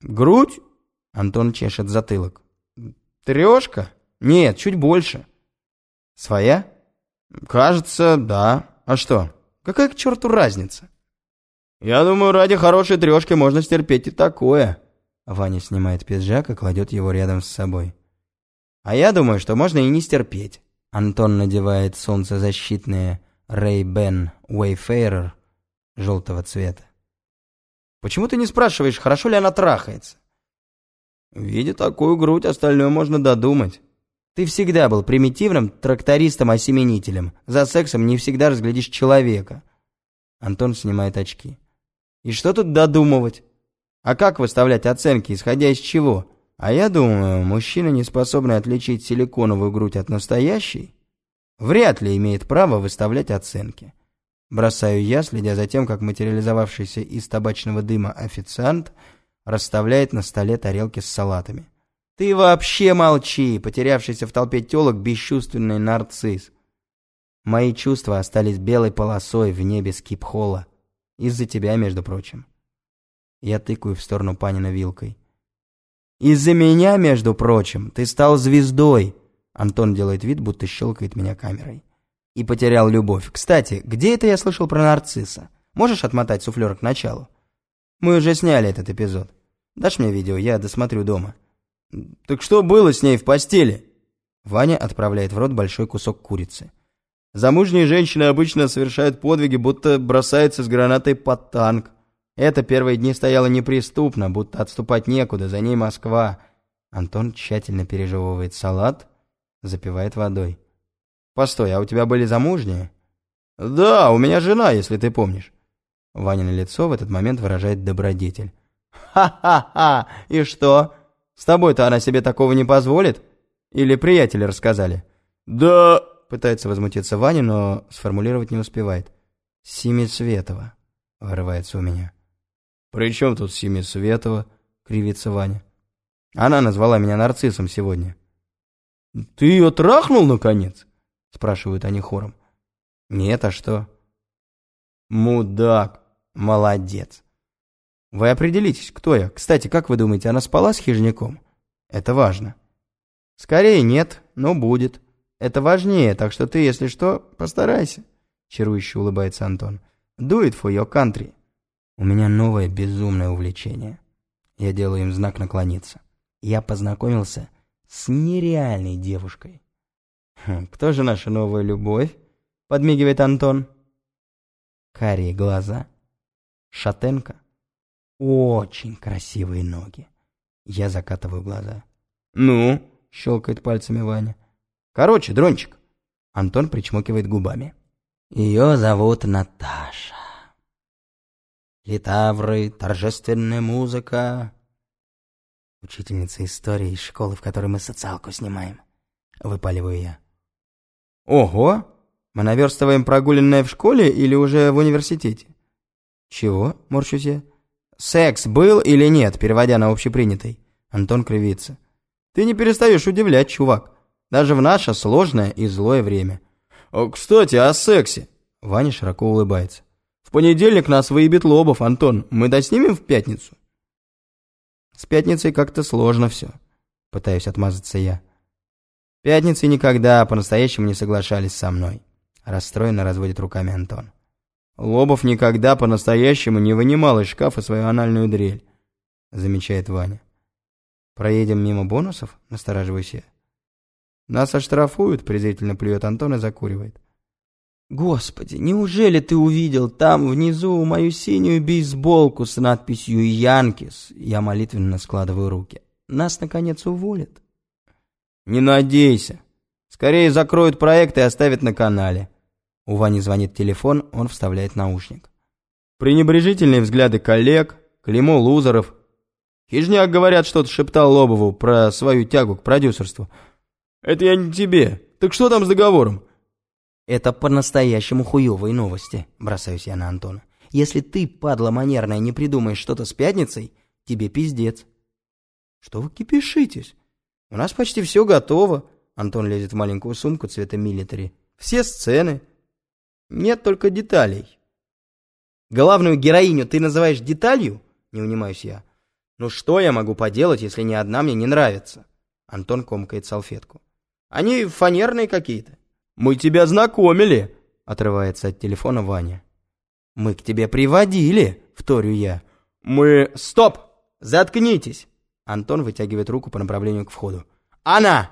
Грудь? Антон чешет затылок. Трешка? Нет, чуть больше. Своя? Кажется, да. А что? Какая к черту разница? Я думаю, ради хорошей трешки можно стерпеть и такое. Ваня снимает пиджак и кладет его рядом с собой. А я думаю, что можно и не стерпеть. Антон надевает солнцезащитные Ray-Ban Wayfarer желтого цвета. Почему ты не спрашиваешь, хорошо ли она трахается? Видя такую грудь, остальное можно додумать. Ты всегда был примитивным трактористом-осеменителем. За сексом не всегда разглядишь человека. Антон снимает очки. И что тут додумывать? А как выставлять оценки, исходя из чего? А я думаю, мужчина, не способный отличить силиконовую грудь от настоящей, вряд ли имеет право выставлять оценки. Бросаю я, следя за тем, как материализовавшийся из табачного дыма официант расставляет на столе тарелки с салатами. «Ты вообще молчи, потерявшийся в толпе телок бесчувственный нарцисс. Мои чувства остались белой полосой в небе скип-холла. Из-за тебя, между прочим». Я тыкаю в сторону Панина вилкой. «Из-за меня, между прочим, ты стал звездой!» Антон делает вид, будто щелкает меня камерой и потерял любовь. Кстати, где это я слышал про нарцисса? Можешь отмотать суфлер к началу? Мы уже сняли этот эпизод. Дашь мне видео, я досмотрю дома. Так что было с ней в постели? Ваня отправляет в рот большой кусок курицы. Замужние женщины обычно совершают подвиги, будто бросаются с гранатой под танк. Это первые дни стояло неприступно, будто отступать некуда, за ней Москва. Антон тщательно пережевывает салат, запивает водой. Постой, а у тебя были замужние? Да, у меня жена, если ты помнишь. Ваня лицо в этот момент выражает добродетель. Ха-ха-ха! И что? С тобой-то она себе такого не позволит? Или приятели рассказали? Да, пытается возмутиться Ваня, но сформулировать не успевает. Семицветова, вырывается у меня. «При чем тут Семисветова?» — кривится Ваня. «Она назвала меня нарциссом сегодня». «Ты ее трахнул, наконец?» — спрашивают они хором. «Нет, а что?» «Мудак! Молодец!» «Вы определитесь, кто я. Кстати, как вы думаете, она спала с хижняком?» «Это важно». «Скорее нет, но будет. Это важнее, так что ты, если что, постарайся», — чарующе улыбается Антон. «Do it for your country». У меня новое безумное увлечение. Я делаю им знак наклониться. Я познакомился с нереальной девушкой. «Кто же наша новая любовь?» — подмигивает Антон. Карие глаза. Шатенка. Очень красивые ноги. Я закатываю глаза. «Ну?» — щелкает пальцами Ваня. «Короче, дрончик». Антон причмокивает губами. «Ее зовут Наташа. Литавры, торжественная музыка». Учительница истории из школы, в которой мы социалку снимаем. Выпаливаю я. Ого! Мы наверстываем прогуленное в школе или уже в университете? Чего? Морщусь я. Секс был или нет, переводя на общепринятый? Антон кривится. Ты не перестаешь удивлять, чувак. Даже в наше сложное и злое время. Кстати, о сексе. Ваня широко улыбается. В понедельник нас выебет Лобов, Антон. Мы доснимем в пятницу? С пятницей как-то сложно все. Пытаюсь отмазаться я. Пятницы никогда по-настоящему не соглашались со мной. Расстроенно разводит руками Антон. Лобов никогда по-настоящему не вынимал из шкафа свою анальную дрель, замечает Ваня. Проедем мимо бонусов? Настораживаюсь я. Нас оштрафуют, презрительно плюет Антон и закуривает. Господи, неужели ты увидел там внизу мою синюю бейсболку с надписью «Янкис»? Я молитвенно складываю руки. Нас, наконец, уволят. «Не надейся. Скорее закроют проект и оставят на канале». У Вани звонит телефон, он вставляет наушник. Пренебрежительные взгляды коллег, клеймо лузеров. Хижняк, говорят, что-то шептал Лобову про свою тягу к продюсерству. «Это я не тебе. Так что там с договором?» «Это по-настоящему хуевые новости», — бросаюсь я на Антона. «Если ты, падла манерная, не придумаешь что-то с пятницей, тебе пиздец». «Что вы кипишитесь?» «У нас почти все готово». Антон лезет в маленькую сумку цвета милитари. «Все сцены. Нет только деталей». «Главную героиню ты называешь деталью?» Не унимаюсь я. Ну что я могу поделать, если ни одна мне не нравится? Антон комкает салфетку. Они фанерные какие-то. Мы тебя знакомили, отрывается от телефона Ваня. Мы к тебе приводили, вторю я. Мы... Стоп! Заткнитесь! Антон вытягивает руку по направлению к входу. Она!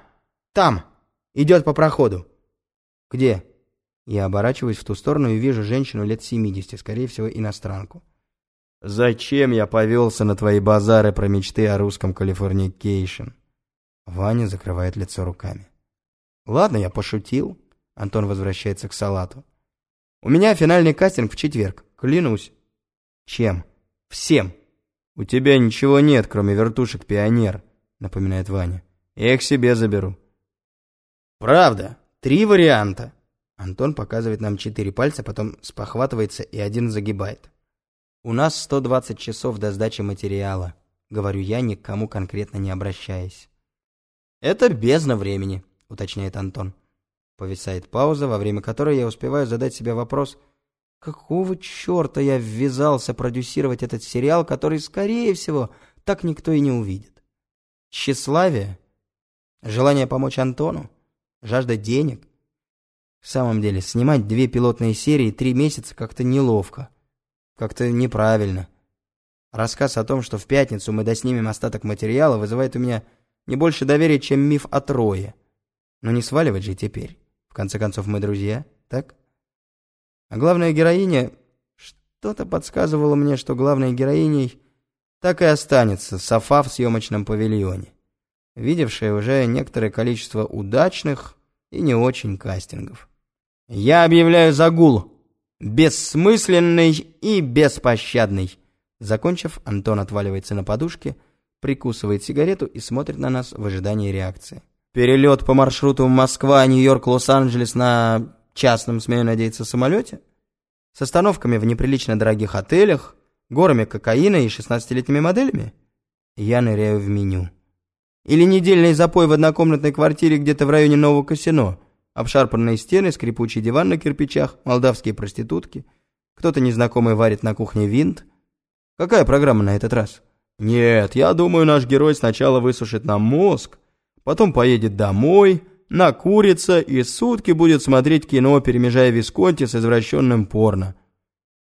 Там! Идет по проходу. Где? Я оборачиваюсь в ту сторону и вижу женщину лет 70, скорее всего, иностранку. «Зачем я повелся на твои базары про мечты о русском Californication?» Ваня закрывает лицо руками. «Ладно, я пошутил». Антон возвращается к салату. «У меня финальный кастинг в четверг, клянусь». «Чем?» «Всем». «У тебя ничего нет, кроме вертушек «Pioneer», — напоминает Ваня. «Я их себе заберу». «Правда, три варианта». Антон показывает нам четыре пальца, потом спохватывается и один загибает. «У нас 120 часов до сдачи материала», — говорю я, ни к кому конкретно не обращаясь. «Это бездна времени», — уточняет Антон. Повисает пауза, во время которой я успеваю задать себе вопрос, какого черта я ввязался продюсировать этот сериал, который, скорее всего, так никто и не увидит. Тщеславие? Желание помочь Антону? Жажда денег? В самом деле, снимать две пилотные серии три месяца как-то неловко. Как-то неправильно. Рассказ о том, что в пятницу мы доснимем остаток материала, вызывает у меня не больше доверия, чем миф о Трое. Но не сваливать же теперь. В конце концов, мы друзья, так? А главная героиня... Что-то подсказывало мне, что главной героиней так и останется Софа в съемочном павильоне, видевшая уже некоторое количество удачных и не очень кастингов. «Я объявляю загул! Бессмысленный и беспощадный!» Закончив, Антон отваливается на подушке, прикусывает сигарету и смотрит на нас в ожидании реакции. Перелет по маршруту Москва, Нью-Йорк, Лос-Анджелес на частном, смею надеяться, самолете? С остановками в неприлично дорогих отелях, горами кокаина и 16-летними моделями? Я ныряю в меню. Или недельный запой в однокомнатной квартире где-то в районе Нового Касино. Обшарпанные стены, скрипучий диван на кирпичах, молдавские проститутки. Кто-то незнакомый варит на кухне винт. Какая программа на этот раз? Нет, я думаю, наш герой сначала высушит нам мозг, потом поедет домой, накурится и сутки будет смотреть кино, перемежая Висконти с извращенным порно.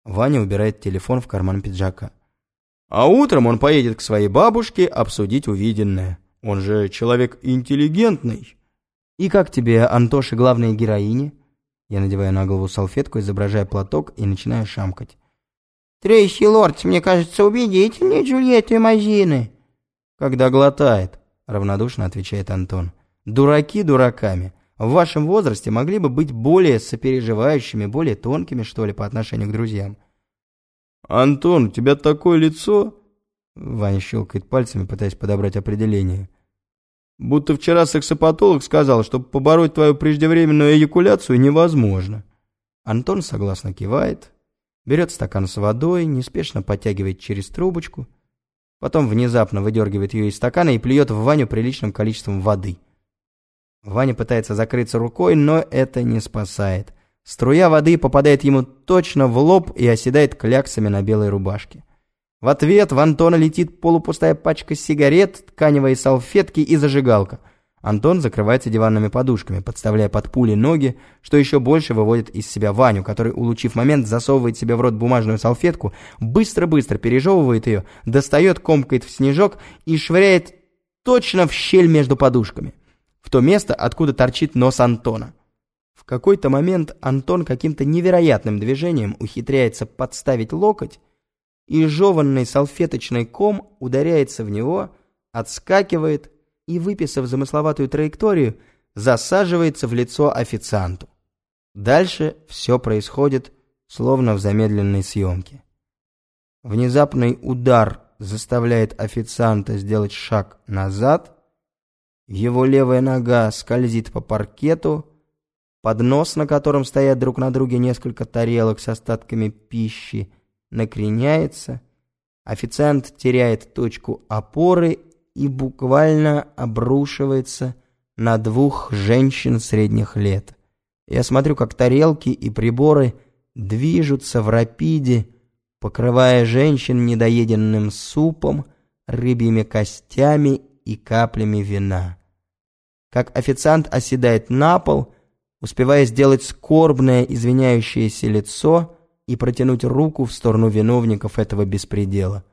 Ваня убирает телефон в карман пиджака. А утром он поедет к своей бабушке обсудить увиденное. Он же человек интеллигентный. И как тебе, Антоши, главные героини? Я надеваю на голову салфетку, изображая платок и начинаю шамкать. Трейси Лордс, мне кажется, убедительнее Джульетты Мазины. Когда глотает, равнодушно отвечает Антон. Дураки дураками. В вашем возрасте могли бы быть более сопереживающими, более тонкими, что ли, по отношению к друзьям. «Антон, у тебя такое лицо...» Ваня щелкает пальцами, пытаясь подобрать определение. «Будто вчера сексопатолог сказал, что побороть твою преждевременную эякуляцию невозможно». Антон согласно кивает, берет стакан с водой, неспешно подтягивает через трубочку, потом внезапно выдергивает ее из стакана и плюет в Ваню приличным количеством воды. Ваня пытается закрыться рукой, но это не спасает. Струя воды попадает ему точно в лоб и оседает кляксами на белой рубашке. В ответ в Антона летит полупустая пачка сигарет, тканевые салфетки и зажигалка – Антон закрывается диванными подушками, подставляя под пули ноги, что еще больше выводит из себя Ваню, который, улучив момент, засовывает себе в рот бумажную салфетку, быстро-быстро пережевывает ее, достает, комкает в снежок и швыряет точно в щель между подушками, в то место, откуда торчит нос Антона. В какой-то момент Антон каким-то невероятным движением ухитряется подставить локоть, и жеванный салфеточный ком ударяется в него, отскакивает и, выписав замысловатую траекторию, засаживается в лицо официанту. Дальше все происходит, словно в замедленной съемке. Внезапный удар заставляет официанта сделать шаг назад, его левая нога скользит по паркету, поднос, на котором стоят друг на друге несколько тарелок с остатками пищи, накреняется, официант теряет точку опоры и буквально обрушивается на двух женщин средних лет. Я смотрю, как тарелки и приборы движутся в рапиде, покрывая женщин недоеденным супом, рыбьими костями и каплями вина. Как официант оседает на пол, успевая сделать скорбное извиняющееся лицо и протянуть руку в сторону виновников этого беспредела.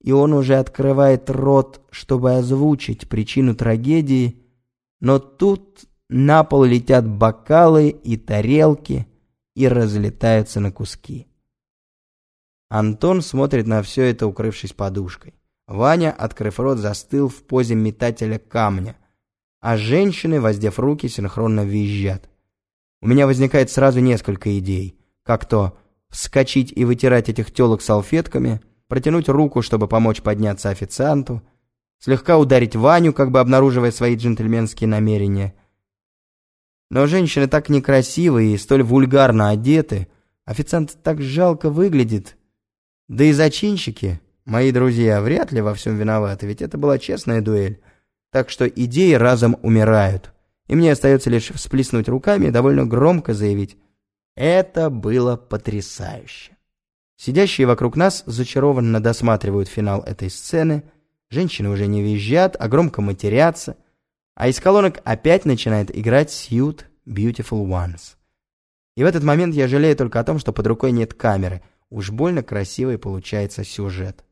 И он уже открывает рот, чтобы озвучить причину трагедии, но тут на пол летят бокалы и тарелки и разлетаются на куски. Антон смотрит на все это, укрывшись подушкой. Ваня, открыв рот, застыл в позе метателя камня, а женщины, воздев руки, синхронно визжат. У меня возникает сразу несколько идей, как то вскочить и вытирать этих телок салфетками, протянуть руку, чтобы помочь подняться официанту, слегка ударить Ваню, как бы обнаруживая свои джентльменские намерения. Но женщины так некрасивые и столь вульгарно одеты, официант так жалко выглядит, да и зачинщики, мои друзья, вряд ли во всем виноваты, ведь это была честная дуэль. Так что идеи разом умирают. И мне остается лишь всплеснуть руками и довольно громко заявить. Это было потрясающе. Сидящие вокруг нас зачарованно досматривают финал этой сцены. Женщины уже не визжат, а громко матерятся. А из колонок опять начинает играть Suit Beautiful Ones. И в этот момент я жалею только о том, что под рукой нет камеры — Уж больно красивый получается сюжет.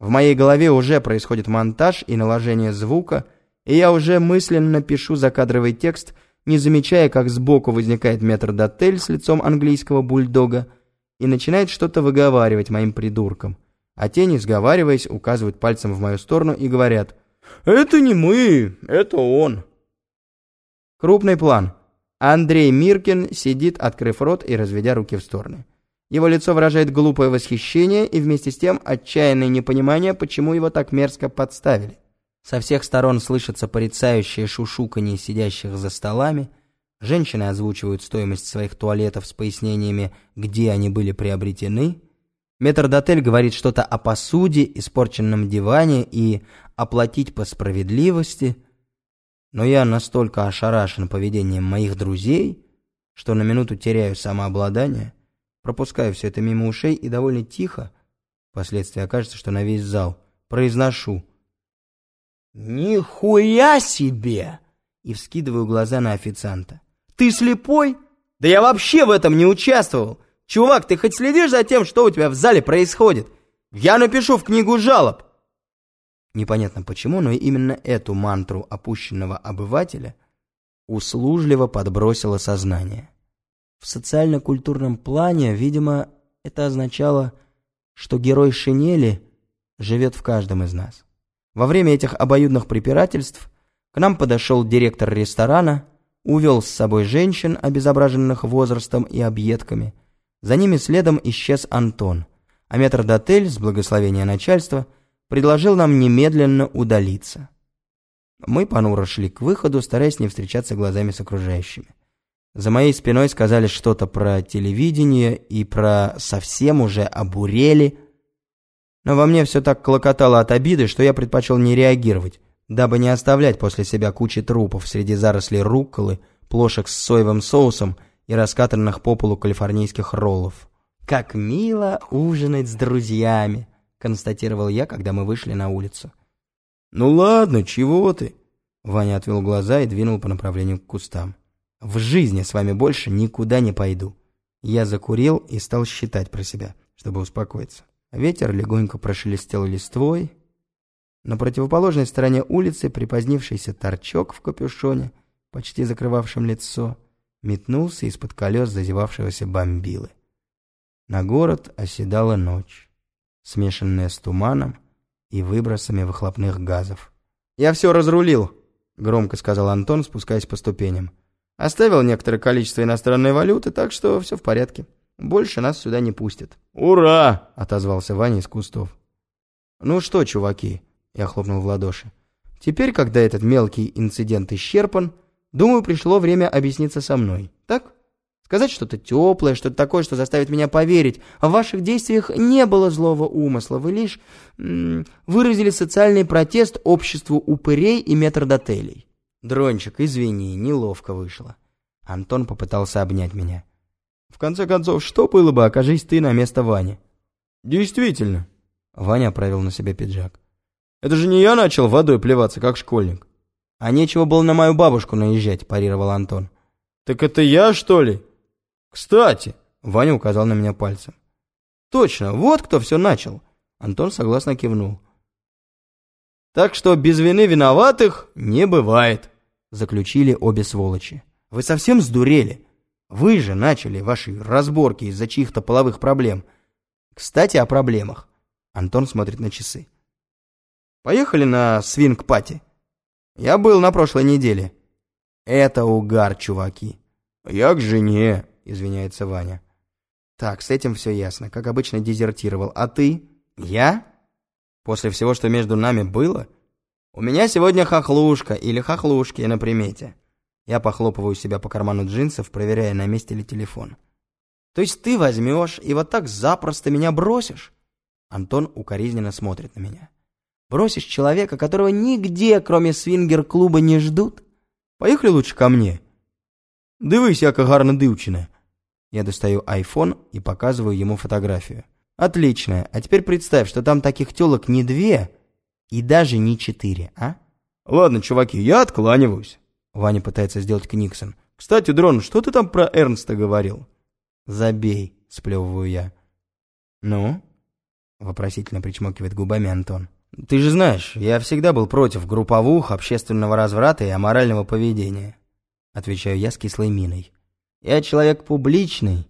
В моей голове уже происходит монтаж и наложение звука, и я уже мысленно пишу закадровый текст, не замечая, как сбоку возникает метрдотель с лицом английского бульдога и начинает что-то выговаривать моим придуркам. А те, не сговариваясь, указывают пальцем в мою сторону и говорят «Это не мы, это он». Крупный план. Андрей Миркин сидит, открыв рот и разведя руки в стороны. Его лицо выражает глупое восхищение и вместе с тем отчаянное непонимание, почему его так мерзко подставили. Со всех сторон слышится порицающее шушуканье сидящих за столами. Женщины озвучивают стоимость своих туалетов с пояснениями, где они были приобретены. Метрдотель говорит что-то о посуде, испорченном диване и оплатить по справедливости. Но я настолько ошарашен поведением моих друзей, что на минуту теряю самообладание – пропускаю все это мимо ушей и довольно тихо, впоследствии окажется, что на весь зал, произношу «Нихуя себе!» и вскидываю глаза на официанта. «Ты слепой? Да я вообще в этом не участвовал! Чувак, ты хоть следишь за тем, что у тебя в зале происходит? Я напишу в книгу жалоб!» Непонятно почему, но именно эту мантру опущенного обывателя услужливо подбросило сознание. В социально-культурном плане, видимо, это означало, что герой шинели живет в каждом из нас. Во время этих обоюдных препирательств к нам подошел директор ресторана, увел с собой женщин, обезображенных возрастом и объедками. За ними следом исчез Антон, а метрдотель, с благословения начальства, предложил нам немедленно удалиться. Мы понуро шли к выходу, стараясь не встречаться глазами с окружающими. За моей спиной сказали что-то про телевидение и про совсем уже обурели. Но во мне все так клокотало от обиды, что я предпочел не реагировать, дабы не оставлять после себя кучи трупов среди зарослей рукколы, плошек с соевым соусом и раскатанных по полу калифорнийских роллов. «Как мило ужинать с друзьями», — констатировал я, когда мы вышли на улицу. «Ну ладно, чего ты?» Ваня отвел глаза и двинул по направлению к кустам. В жизни с вами больше никуда не пойду. Я закурил и стал считать про себя, чтобы успокоиться. Ветер легонько прошелестел листвой. На противоположной стороне улицы припозднившийся торчок в капюшоне, почти закрывавшем лицо, метнулся из-под колес зазевавшегося бомбилы. На город оседала ночь, смешанная с туманом и выбросами выхлопных газов. «Я все разрулил», — громко сказал Антон, спускаясь по ступеням. Оставил некоторое количество иностранной валюты, так что все в порядке. Больше нас сюда не пустят». «Ура!» — отозвался Ваня из кустов. «Ну что, чуваки?» — я хлопнул в ладоши. «Теперь, когда этот мелкий инцидент исчерпан, думаю, пришло время объясниться со мной. Так? Сказать что-то теплое, что-то такое, что заставит меня поверить. В ваших действиях не было злого умысла. Вы лишь м -м, выразили социальный протест обществу упырей и метрдотелей. «Дрончик, извини, неловко вышло». Антон попытался обнять меня. «В конце концов, что было бы, окажись ты на место Вани?» «Действительно». Ваня оправил на себе пиджак. Это же не я начал водой плеваться, как школьник. А нечего было на мою бабушку наезжать, парировал Антон. Так это я, что ли? Кстати, Ваня указал на меня пальцем. Точно, вот кто все начал. Антон согласно кивнул. Так что без вины виноватых не бывает, заключили обе сволочи. Вы совсем сдурели? Вы же начали ваши разборки из-за чьих-то половых проблем. Кстати, о проблемах. Антон смотрит на часы. Поехали на свинг-пати. Я был на прошлой неделе. Это угар, чуваки. Я к жене, извиняется Ваня. Так, с этим все ясно. Как обычно, дезертировал. А ты? Я? После всего, что между нами было? У меня сегодня хохлушка или хохлушки на примете. Я похлопываю себя по карману джинсов, проверяя, на месте ли телефон. То есть ты возьмешь и вот так запросто меня бросишь? Антон укоризненно смотрит на меня. Бросишь человека, которого нигде, кроме свингер-клуба, не ждут? Поехали лучше ко мне. Дивись, яка гарна дівчина. Я достаю iPhone и показываю ему фотографию. Отлично. А теперь представь, что там таких телок не две и даже не четыре, а? Ладно, чуваки, я откланиваюсь. Ваня пытается сделать Книксон. Кстати, Дрон, что ты там про Эрнста говорил? Забей, сплевываю я. Ну? Вопросительно причмокивает губами Антон. Ты же знаешь, я всегда был против групповух, общественного разврата и аморального поведения. Отвечаю я с кислой миной. Я человек публичный